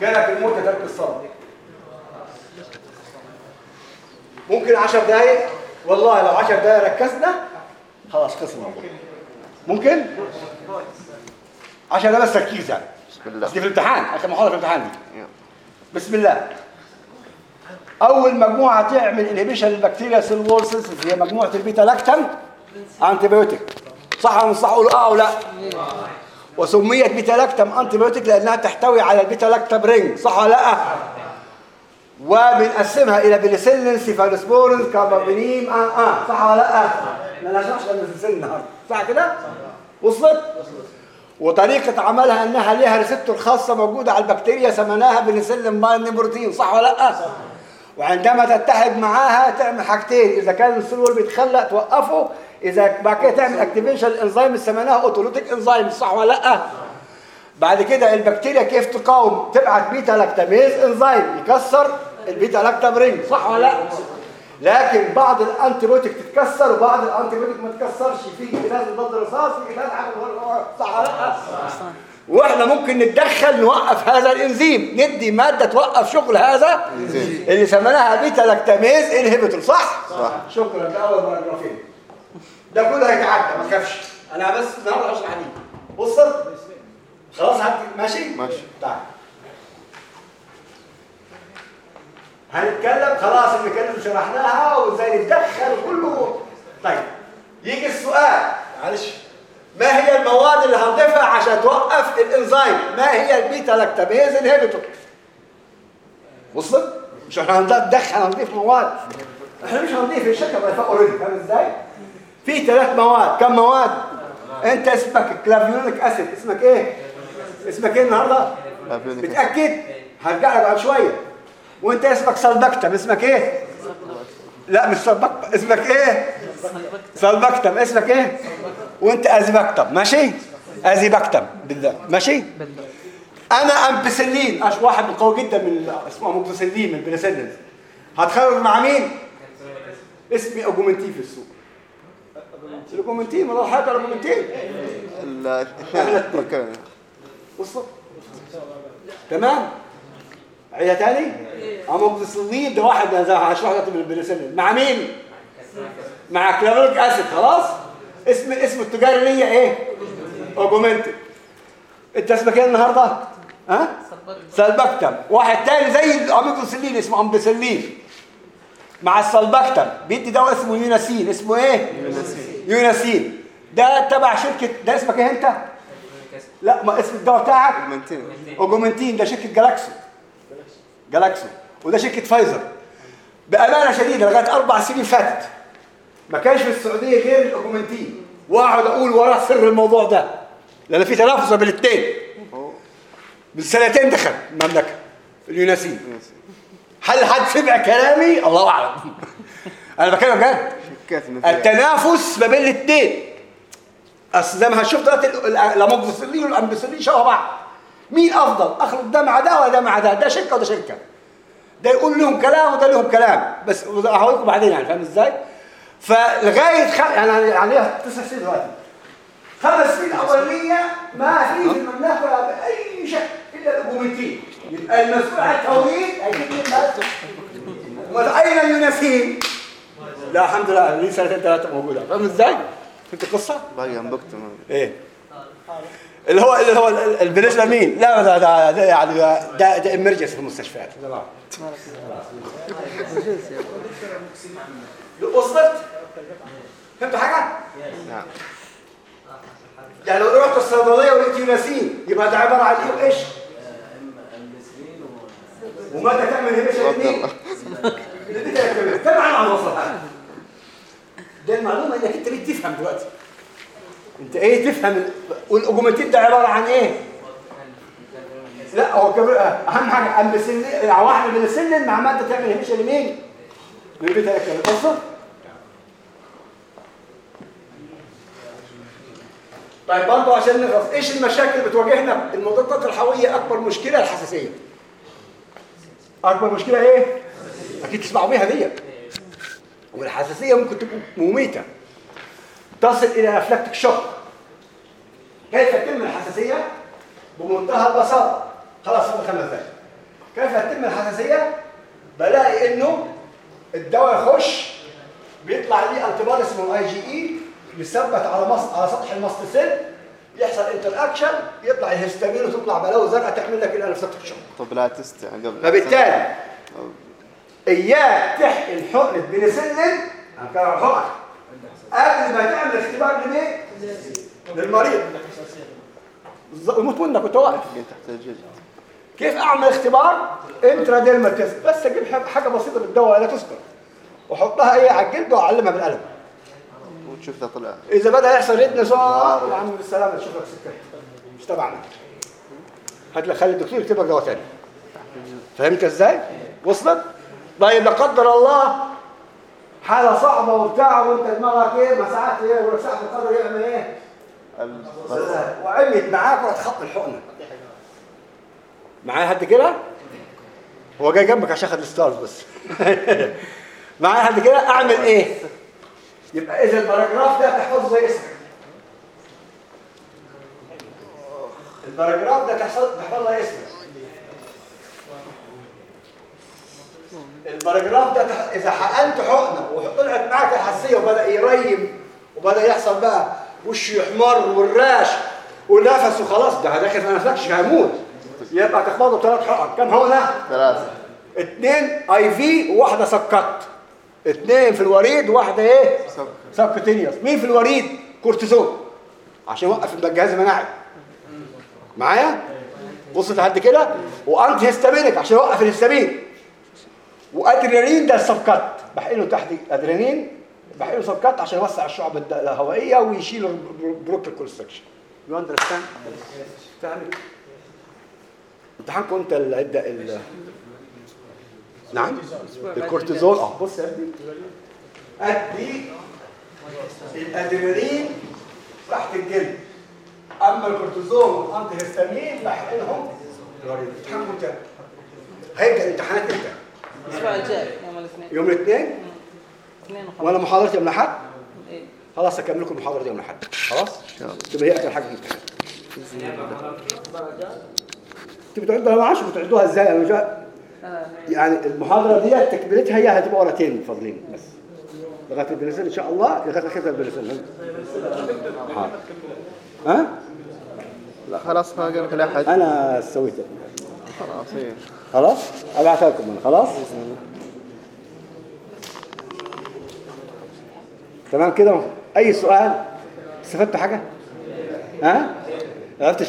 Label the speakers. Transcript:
Speaker 1: جالك الموت ترك الصلاة ممكن 10 دقايق؟ والله لو 10 دقايق ركزنا خلاص خلص الموضوع ممكن؟ 10 دقايق بس تركيز يعني.
Speaker 2: بسم الله.
Speaker 1: دي في الامتحان. اخر محاضره في الامتحان دي. بسم الله. أول مجموعة تعمل inhibition لل bacterial cell wall synthesis هي مجموعة ال beta-lactam antibiotic صح ولا صح قولوا آه أو لا. وسميت beta-lactam antibiotic لأنها تحتوي على ال beta-lactam ring صح ولا لأ؟ وبنقسمها إلى penicillin cephalosporin carbapenem آه آه صح ولا لأ؟ لا لا شرحش البنسلين النهارده؟ صح كده؟ وصلت؟ وطريقة عملها إنها ليها receptor خاصة موجودة على البكتيريا سميناها penicillin binding protein صح ولا لأ؟ وعندما تتحد معاها تعمل حاجتين إذا كان ال cell wall بيتخلق توقفه إذا بعد كده تعمل activation الانزيم اللي سميناها autolytic enzyme صح ولا لأ؟ بعد كده البكتيريا كيف تقاوم؟ تبعت beta-lactamase enzyme يكسر ال beta-lactam ring صح ولا لأ؟ لكن بعض ال antibiotic تتكسر وبعض ال antibiotic ما تتكسرش في جهاز ضد الرصاص في جهاز عقل صح ولا لأ؟ وإحنا ممكن نتدخل نوقف هذا الإنزيم. ندي مادة توقف شغل هذا اللي سميناها beta-lactamase inhibitor صح؟
Speaker 2: صح.
Speaker 1: شكرا. ده أول باراجرافين ده كله هيتعدى ما تخافش. أنا بس النهارده هشرح دي. وصلت خلاص. ماشي؟
Speaker 2: ماشي.
Speaker 1: تعال هنتكلم خلاص ال mechanism شرحناها وإزاي نتدخل وكله طيب. يجي السؤال. معلش. ما هي المواد اللي هنضيفها؟ عشان توقف الإنزيم. ما هي ال beta-lactamase inhibitor وصلت مش إحنا هندخل هنضيف مواد. إحنا مش هنضيف الشركة ما already فاهم إزاي؟ في ثلاث مواد. كم مواد؟ أنت اسمك clavulanic acid. اسمك إيه؟ اسمك إيه النهارده. متأكد؟ هرجع لك بعد شوية. وأنت اسمك sulbactam. اسمك إيه؟ لا مش sulbactam. اسمك إيه؟ sulbactam. اسمك إيه؟ وأنت tazobactam. ماشي؟ tazobactam بالذات. ماشي؟ أنا امبسلين أش واحد قوي جدا من اسمه امبسلين من البنسلين هتخرج مع مين؟ اسمي Augmentin في السوق. ال Augmentin ولا حاجة ال Augmentin
Speaker 2: ال- الاثنين
Speaker 1: وصل. تمام؟ عيدها تاني؟ اموكسيسلين ده واحد هشرح لك من البنسلين مع مين؟ مع clavulanic acid خلاص؟ اسم اسم التجاري ليا إيه؟ Augmentin أنت اسمك إيه النهارده؟ ها؟ sulbactam. واحد تاني زي الاميكوسيلين اسمه امبسلين مع ال sulbactam. بيدي دواء اسمه Unasyn. اسمه إيه؟ Unasyn. Unasyn. ده تبع شركه ده اسمك إيه أنت؟ لا ما اسم الدواء بتاعك؟
Speaker 2: Augmentin
Speaker 1: Augmentin. ده شركة Glaxo. Glaxo. وده شركة فايزر. بأمانة شديدة لغاية أربع سنين فاتت. ما كانش في السعودية غير ال Augmentin. واقعد أقول وراه سر الموضوع ده. لأن في تنافس بين الاثنين. من سنتين دخل المملكة ال Unasyn هل حد سمع كلامي؟ الله أعلم.
Speaker 2: أنا إنه في
Speaker 1: التنافس ما بين الاثنين. أصل زي ما هنشوف دلوقتي ال amoxicillin وال ampicillin شبه بعض. مين أفضل؟ اخلط ده مع ده ولا ده مع ده. ده شركة وده شركة. ده يقول لهم كلام وده لهم كلام. بس هقول لكم بعدين يعني فاهم إزاي؟ فلغاية خ... يعني عليها تسع سنين دلوقتي. خمس سنين اوليه ما في في المملكة باي شكل إلا الاوجومنتين يبقى المسؤول عن لي الناس واين اليونسين لا الحمد لله لي سنتين ثلاثة موجودة. فاهم إزاي؟ فهمت القصة؟
Speaker 2: باقي انبكتم
Speaker 1: إيه. اللي هو اللي هو ال- ال- بالنسبة لمين لا ده ده, ده يعني ده ده امرجنسي في المستشفيات. وصلت فهمتوا حاجة؟
Speaker 2: نعم.
Speaker 1: يعني لو رحت الصيدلية ولقيت Unasyn يبقى ده عبارة عن إيه؟ وايش وماذا تعمل هي مش الاثنين طبعا على الوسط ده المعلومة إنك أنت ليه تفهم دلوقتي. أنت إيه تفهم؟ ال- وال Augmentin ده عبارة عن إيه؟ لا هو كبير. أهم حاجة امبسلين واحد من السلم مع ماده تعمل هيمش لمين؟ من بيت الكلام توصل طيب برضه عشان نخلص إيش المشاكل بتواجهنا المضادات الحيويه أكبر مشكلة الحساسية. أكبر مشكلة إيه؟ أكيد تسمعوا بيها دي والحساسية ممكن تكون مميتة. تصل إلى افلاكتيك شوك كيف تتم الحساسية؟ بمنتهى البساطة. خلاص فاضل خمس دقايق كيف تتم الحساسية؟ بلاقي إنه الدواء يخش بيطلع لي anti اسمه IgE يثبت على مص... على سطح ال mast cell يحصل interaction يطلع الهستامين وتطلع بلاوي زرقاء تعمل لك الانفسات الشغل
Speaker 2: طب لا test يعني قبل.
Speaker 1: فبالتالي إياك تحقن حقنه بنسلين هنكرر الحقن. قبل ما تعمل اختبار لمين؟ للمريض. بالظبط يموت منك كنت واقف. كيف أعمل اختبار؟ intradermal test بس أجيب حاجة بسيطة بالدواء لا تذكر. وأحطها إيه؟ على الجلد وأعلمها بالقلم
Speaker 2: وتشوف ده طلع.
Speaker 1: إذا بدأ يحصل redness صار يا عم بالسلامه نشوف لك سكه مش تبعنا. هات لك خلي الدكتور يكتب لك دواء تاني. فهمت إزاي؟ وصلت؟ طيب لا قدر الله حالة صعبة وبتاع وأنت دماغك إيه؟ ما ساعات إيه؟ ولا ساعة القدر يعمل
Speaker 2: إيه؟
Speaker 1: وعميت معاك ورحت خط الحقنة. معايا حد كده؟ هو جاي جنبك عشان أخد ال stars بس. معايا حد كده؟ أعمل إيه؟ يبقى إذا ال paragraph ده تحفظه زي اسمك. ال paragraph ده تحفظ تحفظه زي اسمك. ال paragraph ده تح... إذا حقنت حقنة وطلعت معاك الحساسية وبدأ يريم وبدأ يحصل بقى وشه يحمر وال rash ونفسه خلاص ده داخل في نفسكش هيموت. يبقى تخبطه ثلاث حقن. كم حقنة؟
Speaker 2: ثلاثة.
Speaker 1: اثنين IV وواحدة subcut. اثنين في الوريد وواحده إيه؟
Speaker 2: sub
Speaker 1: subcutaneous مين في الوريد؟ كورتيزون. عشان يوقف الجهاز المناعي معايا؟ بص لحد كده. و antihistaminic عشان يوقف الهستامين. وأدرينالين ده ال subcut بحقنه تحت أدرينالين. بحقنه subcut عشان يوسع الشعب الهوائية ويشيل ال bronchoconstriction you understand امتحانكم انت العده ال نعم. الكورتيزول آه. بص يا ابني ادي الادرينالين تحت الجلد أما الكورتيزون وال antihistamine بحقنهم الوريد امتحانكم إمتى هيبدا الامتحانات إمتى
Speaker 3: الأسبوع الجاي يوم الاثنين.
Speaker 1: يوم الاثنين؟ وأنا محاضرتي يوم الأحد؟
Speaker 3: إيه.
Speaker 1: خلاص أكمل لكم المحاضره دي يوم الأحد. خلاص. تبقى هي اخر حاجة في الامتحان. أنتوا بتعدوها ما أعرفش بتعدوها إزاي.
Speaker 3: أنا
Speaker 1: يعني المحاضرة دي تكملتها هي هتبقى ورقتين فاضلين بس. لغاية البنزين إن شاء الله آخر البنزين حاضر ها؟
Speaker 2: لا خلاص ما قال لك لا أحد
Speaker 1: أنا سويته.
Speaker 2: خلاص إيه.
Speaker 1: خلاص؟ ابعتها لكم أنا خلاص تمام كده؟ أي سؤال؟ استفدت حاجة؟ ها؟ عرفت